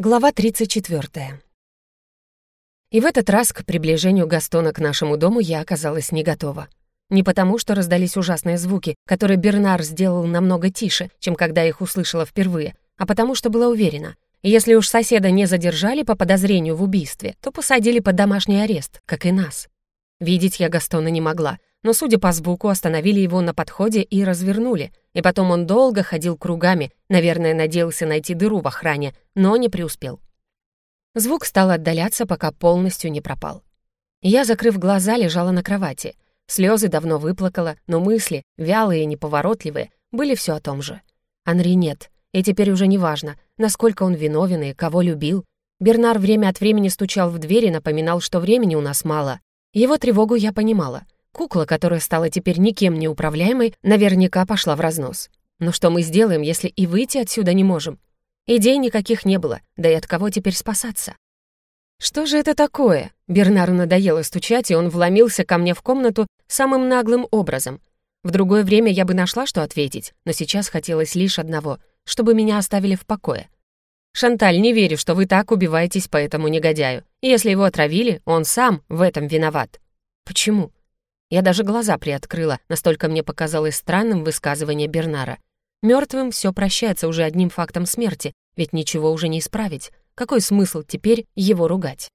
Глава 34. И в этот раз к приближению Гастона к нашему дому я оказалась не готова. Не потому, что раздались ужасные звуки, которые Бернар сделал намного тише, чем когда их услышала впервые, а потому что была уверена. Если уж соседа не задержали по подозрению в убийстве, то посадили под домашний арест, как и нас. Видеть я Гастона не могла, но, судя по звуку, остановили его на подходе и развернули, и потом он долго ходил кругами, наверное, надеялся найти дыру в охране, но не преуспел. Звук стал отдаляться, пока полностью не пропал. Я, закрыв глаза, лежала на кровати. Слезы давно выплакала, но мысли, вялые и неповоротливые, были все о том же. Анри нет, и теперь уже не важно, насколько он виновен и кого любил. Бернар время от времени стучал в дверь и напоминал, что времени у нас мало. Его тревогу я понимала — Кукла, которая стала теперь никем не управляемой, наверняка пошла в разнос. Но что мы сделаем, если и выйти отсюда не можем? Идей никаких не было, да и от кого теперь спасаться? Что же это такое? Бернару надоело стучать, и он вломился ко мне в комнату самым наглым образом. В другое время я бы нашла, что ответить, но сейчас хотелось лишь одного, чтобы меня оставили в покое. «Шанталь, не верю, что вы так убиваетесь по этому негодяю. Если его отравили, он сам в этом виноват». «Почему?» Я даже глаза приоткрыла, настолько мне показалось странным высказывание Бернара. Мертвым все прощается уже одним фактом смерти, ведь ничего уже не исправить. Какой смысл теперь его ругать?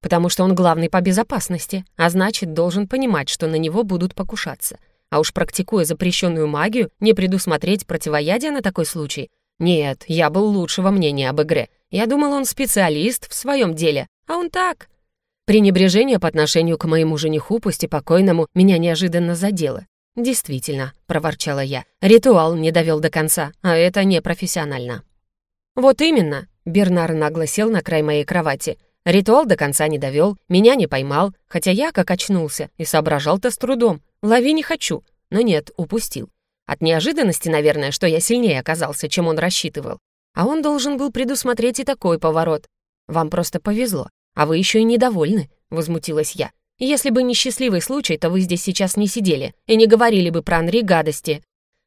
Потому что он главный по безопасности, а значит, должен понимать, что на него будут покушаться. А уж практикуя запрещенную магию, не предусмотреть противоядие на такой случай. Нет, я был лучшего мнения об игре. Я думал, он специалист в своем деле, а он так, Пренебрежение по отношению к моему жениху, пусть и покойному, меня неожиданно задело. «Действительно», — проворчала я, — «ритуал не довел до конца, а это непрофессионально». «Вот именно», — Бернар нагло на край моей кровати. «Ритуал до конца не довел, меня не поймал, хотя я как очнулся и соображал-то с трудом. Лови не хочу, но нет, упустил. От неожиданности, наверное, что я сильнее оказался, чем он рассчитывал. А он должен был предусмотреть и такой поворот. Вам просто повезло. «А вы еще и недовольны», — возмутилась я. «Если бы не счастливый случай, то вы здесь сейчас не сидели и не говорили бы про Анри гадости».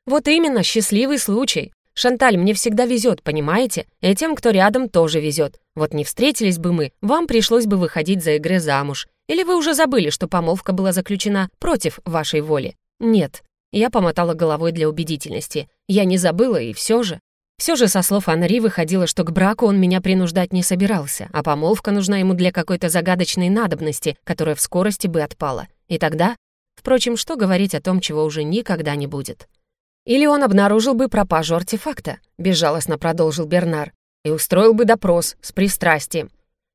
«Вот именно, счастливый случай. Шанталь, мне всегда везет, понимаете? И тем, кто рядом, тоже везет. Вот не встретились бы мы, вам пришлось бы выходить за игры замуж. Или вы уже забыли, что помолвка была заключена против вашей воли? Нет». Я помотала головой для убедительности. Я не забыла, и все же. Все же, со слов Анри, выходило, что к браку он меня принуждать не собирался, а помолвка нужна ему для какой-то загадочной надобности, которая в скорости бы отпала. И тогда... Впрочем, что говорить о том, чего уже никогда не будет? Или он обнаружил бы пропажу артефакта, безжалостно продолжил Бернар, и устроил бы допрос с пристрастием.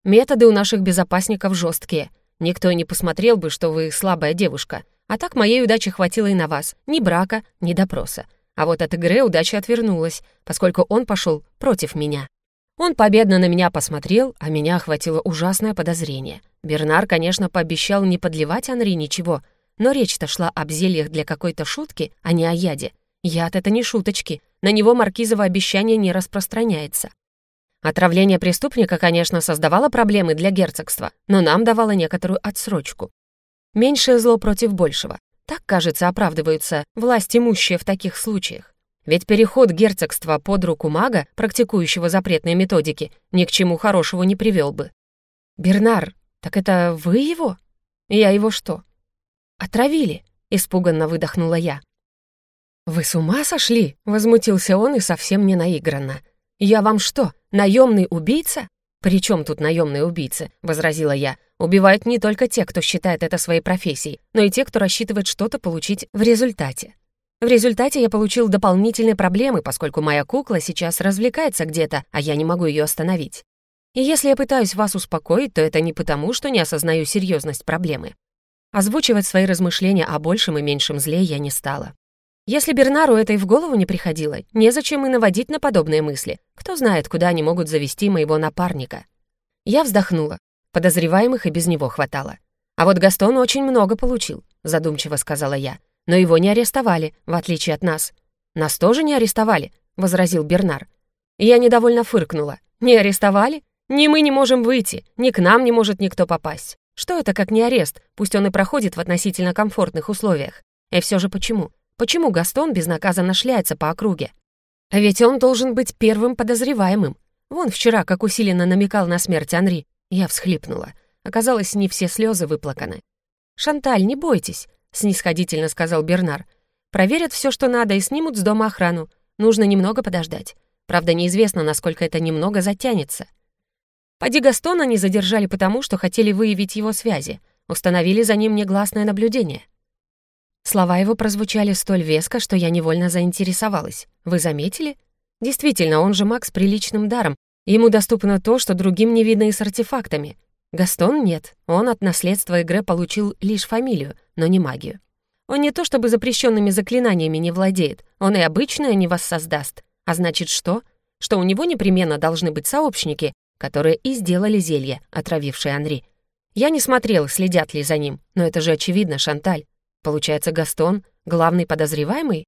Методы у наших безопасников жесткие. Никто и не посмотрел бы, что вы слабая девушка. А так моей удачи хватило и на вас. Ни брака, ни допроса. А вот от игры удача отвернулась, поскольку он пошел против меня. Он победно на меня посмотрел, а меня охватило ужасное подозрение. Бернар, конечно, пообещал не подливать Анри ничего, но речь-то шла об зельях для какой-то шутки, а не о яде. Яд — это не шуточки, на него маркизово обещание не распространяется. Отравление преступника, конечно, создавало проблемы для герцогства, но нам давало некоторую отсрочку. Меньшее зло против большего. Так, кажется, оправдываются власть имущие в таких случаях. Ведь переход герцогства под руку мага, практикующего запретные методики, ни к чему хорошего не привел бы. «Бернар, так это вы его?» «Я его что?» «Отравили», — испуганно выдохнула я. «Вы с ума сошли?» — возмутился он и совсем не наигранно. «Я вам что, наемный убийца?» «При чем тут наемные убийцы?» — возразила я. «Убивают не только те, кто считает это своей профессией, но и те, кто рассчитывает что-то получить в результате. В результате я получил дополнительные проблемы, поскольку моя кукла сейчас развлекается где-то, а я не могу ее остановить. И если я пытаюсь вас успокоить, то это не потому, что не осознаю серьезность проблемы. Озвучивать свои размышления о большем и меньшем зле я не стала. Если Бернару это и в голову не приходило, незачем и наводить на подобные мысли. Кто знает, куда они могут завести моего напарника. Я вздохнула. Подозреваемых и без него хватало. А вот Гастон очень много получил, задумчиво сказала я. Но его не арестовали, в отличие от нас. Нас тоже не арестовали, возразил Бернар. Я недовольно фыркнула. Не арестовали? Ни мы не можем выйти, ни к нам не может никто попасть. Что это как не арест, пусть он и проходит в относительно комфортных условиях? И все же почему? Почему Гастон безнаказанно шляется по округе? А ведь он должен быть первым подозреваемым. Вон вчера, как усиленно намекал на смерть Анри. Я всхлипнула. Оказалось, не все слезы выплаканы. «Шанталь, не бойтесь», — снисходительно сказал Бернар. «Проверят все, что надо, и снимут с дома охрану. Нужно немного подождать. Правда, неизвестно, насколько это немного затянется». Поди Гастона не задержали потому, что хотели выявить его связи. Установили за ним негласное наблюдение. Слова его прозвучали столь веско, что я невольно заинтересовалась. Вы заметили? Действительно, он же маг с приличным даром. Ему доступно то, что другим не видно и с артефактами. Гастон нет. Он от наследства игры получил лишь фамилию, но не магию. Он не то чтобы запрещенными заклинаниями не владеет, он и обычное не воссоздаст. А значит что? Что у него непременно должны быть сообщники, которые и сделали зелье, отравившее Анри. Я не смотрел, следят ли за ним, но это же очевидно, Шанталь. Получается, Гастон — главный подозреваемый?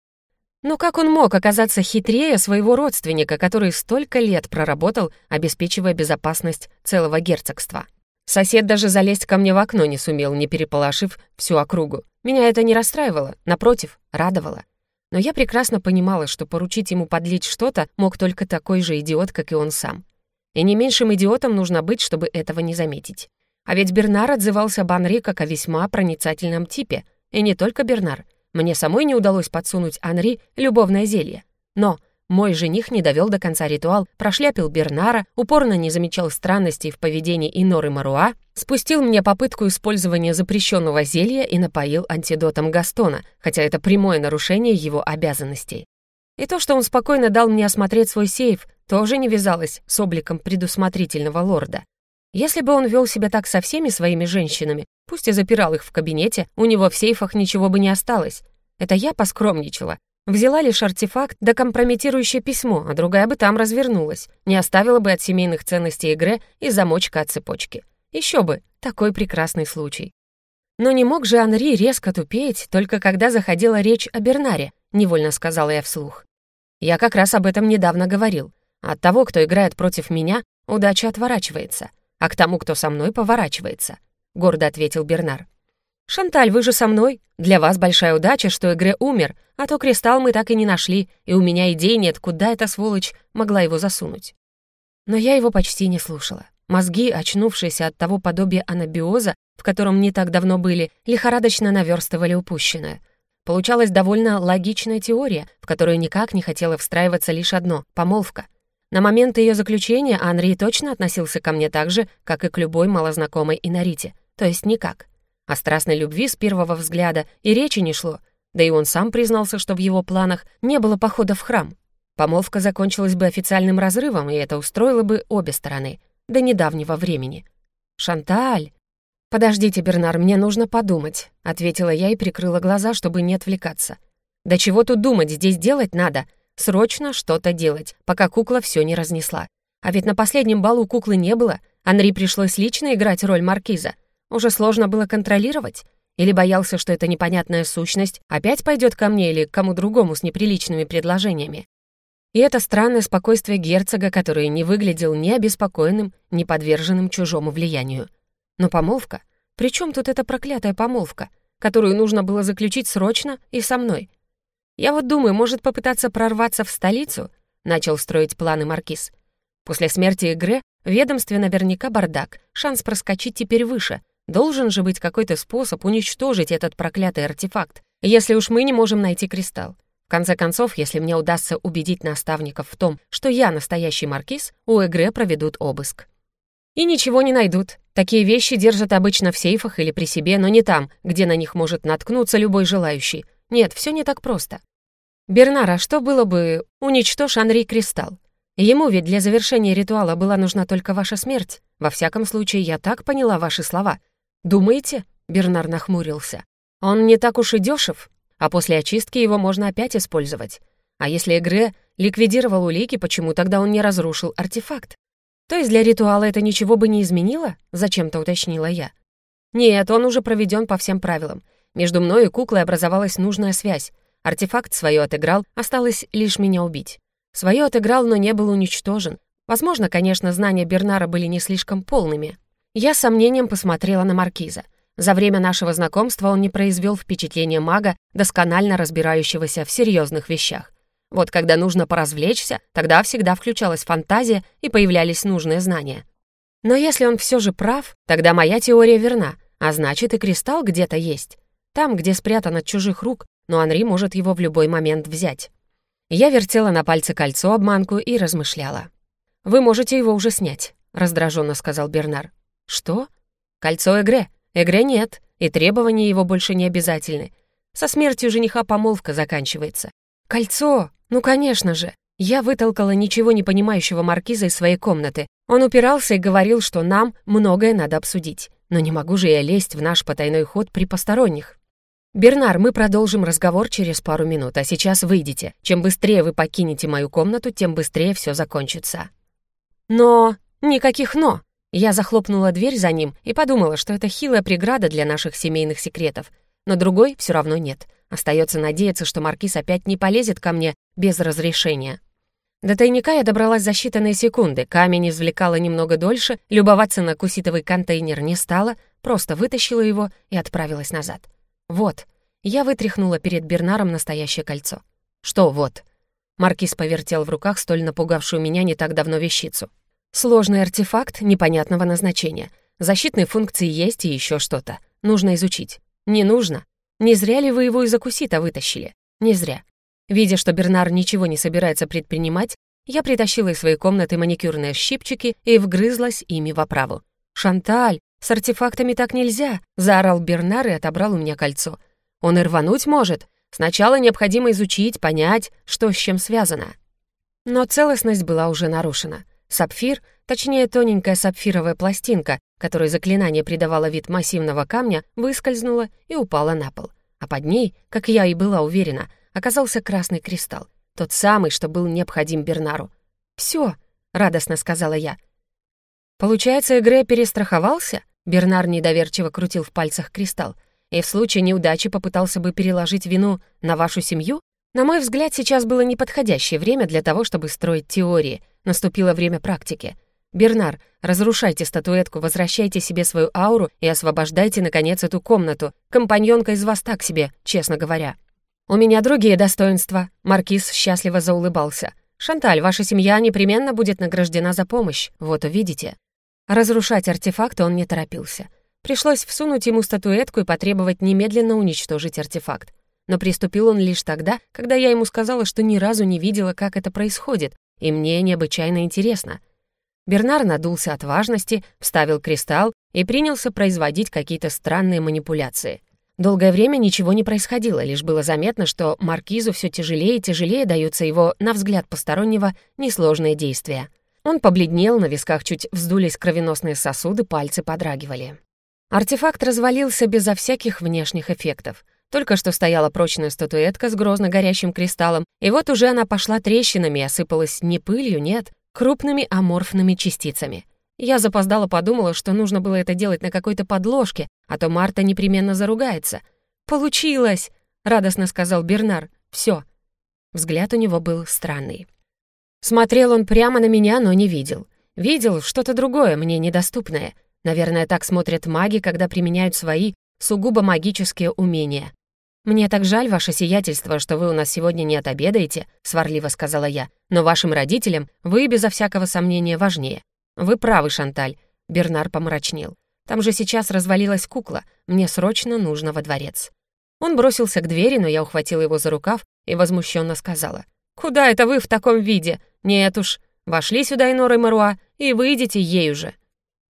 Но как он мог оказаться хитрее своего родственника, который столько лет проработал, обеспечивая безопасность целого герцогства? Сосед даже залезть ко мне в окно не сумел, не переполошив всю округу. Меня это не расстраивало, напротив, радовало. Но я прекрасно понимала, что поручить ему подлить что-то мог только такой же идиот, как и он сам. И не меньшим идиотом нужно быть, чтобы этого не заметить. А ведь Бернар отзывался об Анри как о весьма проницательном типе. И не только Бернар. Мне самой не удалось подсунуть Анри любовное зелье. Но мой жених не довел до конца ритуал, прошляпил Бернара, упорно не замечал странностей в поведении Иноры Маруа, спустил мне попытку использования запрещенного зелья и напоил антидотом Гастона, хотя это прямое нарушение его обязанностей. И то, что он спокойно дал мне осмотреть свой сейф, тоже не вязалось с обликом предусмотрительного лорда. Если бы он вел себя так со всеми своими женщинами, пусть и запирал их в кабинете, у него в сейфах ничего бы не осталось. Это я поскромничала. Взяла лишь артефакт да компрометирующее письмо, а другая бы там развернулась, не оставила бы от семейных ценностей игры и замочка от цепочки. Еще бы, такой прекрасный случай. Но не мог же Анри резко тупеть, только когда заходила речь о Бернаре, невольно сказала я вслух. Я как раз об этом недавно говорил. От того, кто играет против меня, удача отворачивается, а к тому, кто со мной, поворачивается», — гордо ответил Бернар. «Шанталь, вы же со мной. Для вас большая удача, что Игре умер, а то кристалл мы так и не нашли, и у меня идей нет, куда эта сволочь могла его засунуть». Но я его почти не слушала. Мозги, очнувшиеся от того подобия анабиоза, в котором не так давно были, лихорадочно наверстывали упущенное. Получалась довольно логичная теория, в которую никак не хотела встраиваться лишь одно — помолвка. На момент ее заключения Анри точно относился ко мне так же, как и к любой малознакомой Инарите, то есть никак. О страстной любви с первого взгляда и речи не шло, да и он сам признался, что в его планах не было похода в храм. Помолвка закончилась бы официальным разрывом, и это устроило бы обе стороны, до недавнего времени. «Шанталь!» «Подождите, Бернар, мне нужно подумать», — ответила я и прикрыла глаза, чтобы не отвлекаться. «Да чего тут думать, здесь делать надо. Срочно что-то делать, пока кукла все не разнесла. А ведь на последнем балу куклы не было, Анри пришлось лично играть роль маркиза. Уже сложно было контролировать. Или боялся, что эта непонятная сущность опять пойдет ко мне или к кому другому с неприличными предложениями. И это странное спокойствие герцога, который не выглядел ни обеспокоенным, ни подверженным чужому влиянию. Но помолвка? При чем тут эта проклятая помолвка, которую нужно было заключить срочно и со мной? Я вот думаю, может попытаться прорваться в столицу? Начал строить планы Маркиз. После смерти Игре в ведомстве наверняка бардак, шанс проскочить теперь выше. Должен же быть какой-то способ уничтожить этот проклятый артефакт, если уж мы не можем найти кристалл. В конце концов, если мне удастся убедить наставников в том, что я настоящий маркиз, у Эгре проведут обыск. И ничего не найдут. Такие вещи держат обычно в сейфах или при себе, но не там, где на них может наткнуться любой желающий. Нет, все не так просто. Бернар, а что было бы, уничтожь Анри Кристалл? Ему ведь для завершения ритуала была нужна только ваша смерть. Во всяком случае, я так поняла ваши слова. Думаете? Бернар нахмурился. Он не так уж и дешев а после очистки его можно опять использовать. А если Эгре ликвидировал улики, почему тогда он не разрушил артефакт? То есть для ритуала это ничего бы не изменило? Зачем-то уточнила я. Нет, он уже проведен по всем правилам. Между мной и куклой образовалась нужная связь. Артефакт свое отыграл, осталось лишь меня убить. Свое отыграл, но не был уничтожен. Возможно, конечно, знания Бернара были не слишком полными. Я с сомнением посмотрела на Маркиза — за время нашего знакомства он не произвел впечатления мага, досконально разбирающегося в серьезных вещах. Вот когда нужно поразвлечься, тогда всегда включалась фантазия и появлялись нужные знания. Но если он все же прав, тогда моя теория верна, а значит и кристалл где-то есть. Там, где спрятан от чужих рук, но Анри может его в любой момент взять. Я вертела на пальце кольцо-обманку и размышляла. «Вы можете его уже снять», — раздраженно сказал Бернар. «Что?» «Кольцо Эгре. Эгре нет, и требования его больше не обязательны. Со смертью жениха помолвка заканчивается. Кольцо! Ну, конечно же!» Я вытолкала ничего не понимающего маркиза из своей комнаты. Он упирался и говорил, что нам многое надо обсудить. Но не могу же я лезть в наш потайной ход при посторонних. «Бернар, мы продолжим разговор через пару минут, а сейчас выйдите. Чем быстрее вы покинете мою комнату, тем быстрее все закончится». «Но...» «Никаких «но». Я захлопнула дверь за ним и подумала, что это хилая преграда для наших семейных секретов. Но другой все равно нет. Остается надеяться, что Маркиз опять не полезет ко мне без разрешения. До тайника я добралась за считанные секунды, камень извлекала немного дольше, любоваться на куситовый контейнер не стала, просто вытащила его и отправилась назад. «Вот». Я вытряхнула перед Бернаром настоящее кольцо. «Что «вот»?» Маркиз повертел в руках столь напугавшую меня не так давно вещицу. «Сложный артефакт непонятного назначения. Защитные функции есть и еще что-то. Нужно изучить». «Не нужно. Не зря ли вы его из Акусита вытащили?» «Не зря. Видя, что Бернар ничего не собирается предпринимать, я притащила из своей комнаты маникюрные щипчики и вгрызлась ими в оправу. «Шанталь, с артефактами так нельзя!» — заорал Бернар и отобрал у меня кольцо. «Он и рвануть может. Сначала необходимо изучить, понять, что с чем связано». Но целостность была уже нарушена. Сапфир, точнее тоненькая сапфировая пластинка, которой заклинание придавало вид массивного камня, выскользнула и упала на пол. А под ней, как я и была уверена, оказался красный кристалл, тот самый, что был необходим Бернару. «Всё», — радостно сказала я. «Получается, Эгре перестраховался?» Бернар недоверчиво крутил в пальцах кристалл. «И в случае неудачи попытался бы переложить вину на вашу семью? На мой взгляд, сейчас было неподходящее время для того, чтобы строить теории. Наступило время практики. Бернар, разрушайте статуэтку, возвращайте себе свою ауру и освобождайте, наконец, эту комнату. Компаньонка из вас так себе, честно говоря». «У меня другие достоинства», — Маркиз счастливо заулыбался. «Шанталь, ваша семья непременно будет награждена за помощь, вот увидите». Разрушать артефакт он не торопился. Пришлось всунуть ему статуэтку и потребовать немедленно уничтожить артефакт. Но приступил он лишь тогда, когда я ему сказала, что ни разу не видела, как это происходит, и мне необычайно интересно. Бернар надулся от важности, вставил кристалл и принялся производить какие-то странные манипуляции. Долгое время ничего не происходило, лишь было заметно, что маркизу все тяжелее и тяжелее даются его, на взгляд постороннего, несложные действия. Он побледнел, на висках чуть вздулись кровеносные сосуды, пальцы подрагивали. Артефакт развалился безо всяких внешних эффектов. Только что стояла прочная статуэтка с грозно горящим кристаллом, и вот уже она пошла трещинами и осыпалась не пылью, нет, крупными аморфными частицами — я запоздала подумала, что нужно было это делать на какой-то подложке, а то Марта непременно заругается. «Получилось!» — радостно сказал Бернар. «Всё». Взгляд у него был странный. Смотрел он прямо на меня, но не видел. Видел что-то другое, мне недоступное. Наверное, так смотрят маги, когда применяют свои сугубо магические умения. «Мне так жаль, ваше сиятельство, что вы у нас сегодня не отобедаете», — сварливо сказала я. «Но вашим родителям вы, безо всякого сомнения, важнее. «Вы правы, Шанталь», — Бернар помрачнел. «Там же сейчас развалилась кукла. Мне срочно нужно во дворец». Он бросился к двери, но я ухватила его за рукав и возмущенно сказала. «Куда это вы в таком виде? Нет уж. Вошли сюда Инор и Маруа и выйдите ею же».